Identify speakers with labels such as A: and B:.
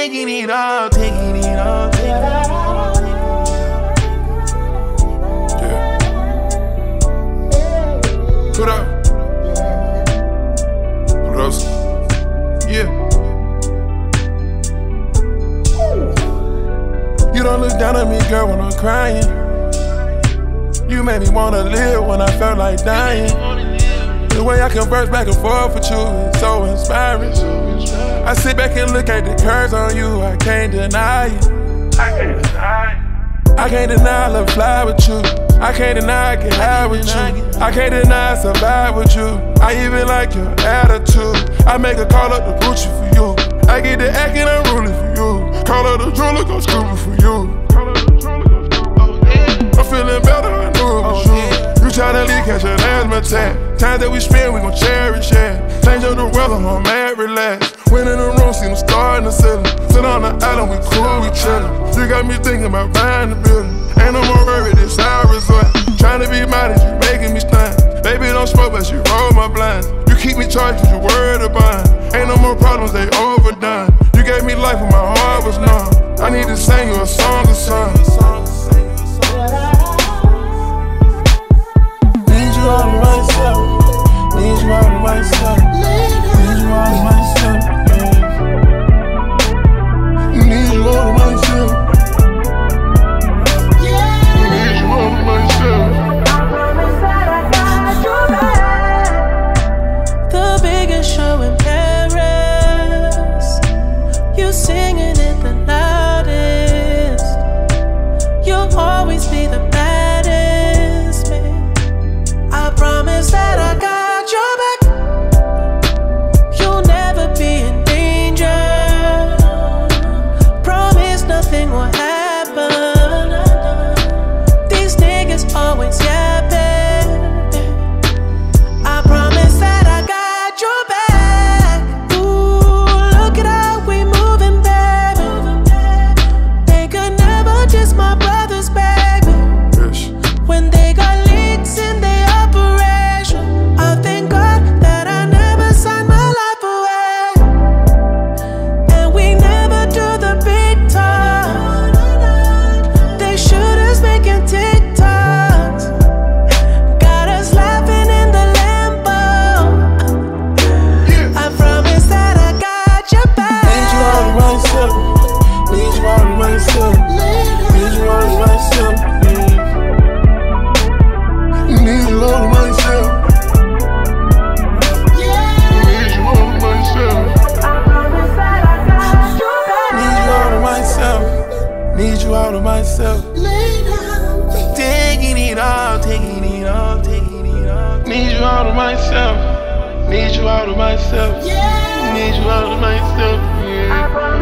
A: Taking it all, taking it all, taking it all.
B: Put up. What else? Yeah.
A: You don't look down at me, girl, when I'm crying. You made me wanna live when I felt like dying. The way I converse back and forth with you is so inspiring. I sit back and look at the curves on you, I can't deny it. I can't deny. I can't deny I love fly with you. I can't deny I get high with you. I can't deny I survive with you. I even like your attitude. I make a call up to Gucci for you. I get the acting unruly for you. Call up the jeweler, go scuba for you. Attack. Times that we spend, we gon' cherish, yeah. Change up the weather, I'm mad, relax. Went in the room, seen them in the ceiling. Sit on the island, we cool, we chillin'. You got me thinking about buying the building. Ain't no more worry, this our resort. Trying to be modest, you making me stunt. Baby, don't smoke, but you roll my blinds. You keep me charged, you worried about. Ain't no more problems, they overdone. You gave me life when my heart was numb. I need to sing you a song or something. myself. Down, taking it all, taking it all, taking it all. Need you out of myself. Need you out of myself. Need you out of myself. Yeah.